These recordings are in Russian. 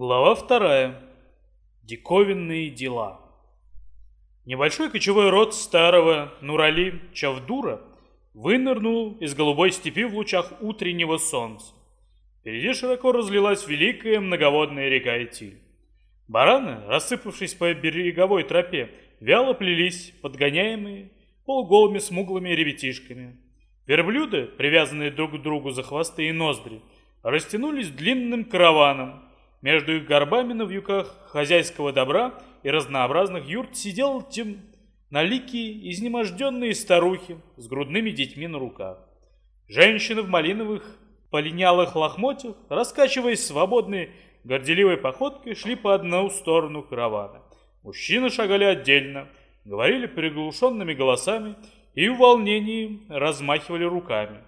Глава вторая. Диковинные дела. Небольшой кочевой род старого Нурали Чавдура вынырнул из голубой степи в лучах утреннего солнца. Впереди широко разлилась великая многоводная река Итиль. Бараны, рассыпавшись по береговой тропе, вяло плелись, подгоняемые полуголыми смуглыми ребятишками. Верблюды, привязанные друг к другу за хвосты и ноздри, растянулись длинным караваном, между их горбами на вьюках хозяйского добра и разнообразных юрт сидел тем наликие, изнеможденные старухи с грудными детьми на руках. Женщины в малиновых полинялых лохмотьях, раскачиваясь свободной горделивой походкой, шли по одну сторону каравана. Мужчины шагали отдельно, говорили приглушенными голосами и в волнении размахивали руками.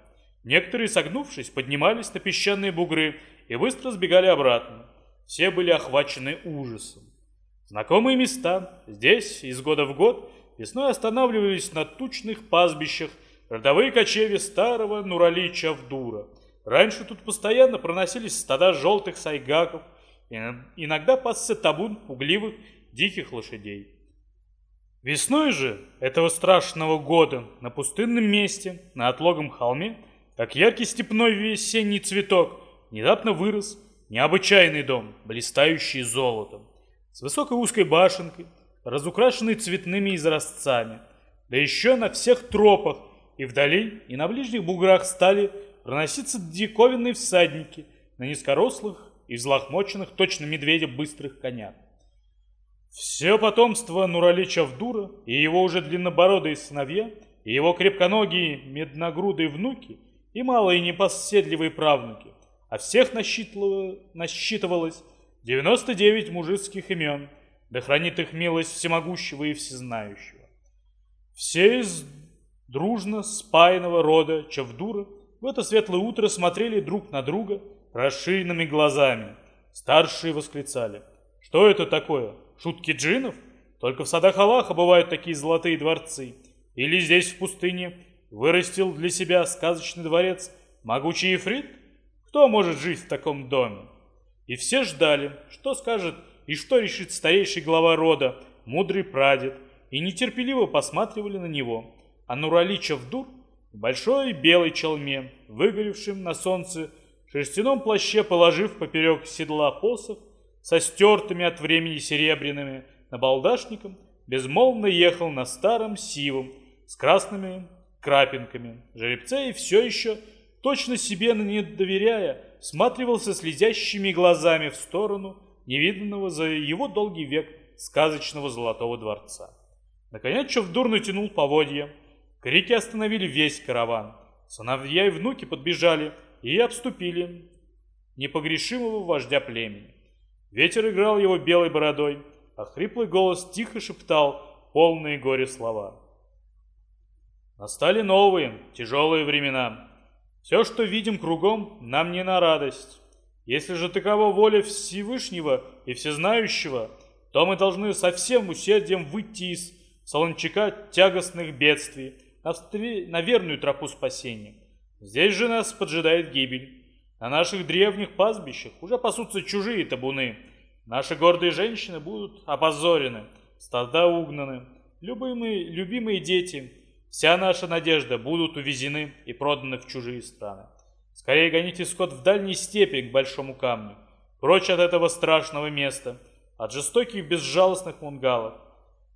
Некоторые, согнувшись, поднимались на песчаные бугры и быстро сбегали обратно. Все были охвачены ужасом. Знакомые места здесь из года в год весной останавливались на тучных пастбищах родовые кочеви старого Нурали Чавдура. Раньше тут постоянно проносились стада желтых сайгаков, и иногда пасся табун пугливых диких лошадей. Весной же этого страшного года на пустынном месте, на отлогом холме, как яркий степной весенний цветок, внезапно вырос Необычайный дом, блистающий золотом, с высокой узкой башенкой, разукрашенный цветными изразцами. Да еще на всех тропах и вдали, и на ближних буграх стали проноситься диковинные всадники на низкорослых и взлохмоченных точно медведя быстрых конях. Все потомство Нурали Чавдура и его уже длиннобородые сыновья, и его крепконогие медногрудые внуки, и малые непоседливые правнуки а всех насчитывалось 99 мужицких имен, да хранит их милость всемогущего и всезнающего. Все из дружно спаянного рода Чавдура в это светлое утро смотрели друг на друга расширенными глазами. Старшие восклицали. Что это такое? Шутки джинов? Только в садах Аллаха бывают такие золотые дворцы. Или здесь в пустыне вырастил для себя сказочный дворец могучий ифрит? Кто может жить в таком доме? И все ждали, что скажет и что решит старейший глава рода, мудрый прадед, и нетерпеливо посматривали на него. А Нурали Чавдур в большой белой челме, выгоревшем на солнце, в шерстяном плаще положив поперек седла посох, со стертыми от времени серебряными набалдашником, безмолвно ехал на старом сивом с красными крапинками. Жеребцы все еще точно себе не доверяя, всматривался слезящими глазами в сторону невиданного за его долгий век сказочного золотого дворца. Наконец Човдур натянул поводья. Крики остановили весь караван. Сыновья и внуки подбежали и обступили непогрешимого вождя племени. Ветер играл его белой бородой, а хриплый голос тихо шептал полные горе слова. Настали новые, тяжелые времена. Все, что видим кругом, нам не на радость. Если же такова воля Всевышнего и Всезнающего, то мы должны со всем усердием выйти из солончака тягостных бедствий на, на верную тропу спасения. Здесь же нас поджидает гибель. На наших древних пастбищах уже пасутся чужие табуны. Наши гордые женщины будут опозорены, стада угнаны, любимые, любимые дети Вся наша надежда будут увезены и проданы в чужие страны. Скорее гоните скот в дальней степи к большому камню, прочь от этого страшного места, от жестоких безжалостных мунгалов.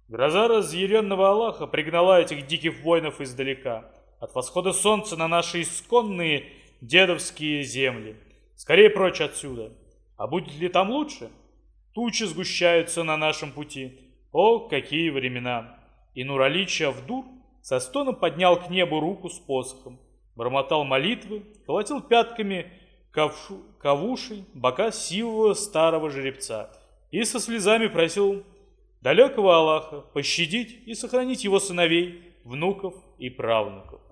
Гроза разъяренного Аллаха пригнала этих диких воинов издалека, от восхода солнца на наши исконные дедовские земли. Скорее прочь отсюда. А будет ли там лучше? Тучи сгущаются на нашем пути. О, какие времена! И Нуралича Авдур со стоном поднял к небу руку с посохом, бормотал молитвы, колотил пятками ковшу, ковушей бока сивого старого жеребца и со слезами просил далекого Аллаха пощадить и сохранить его сыновей, внуков и правнуков.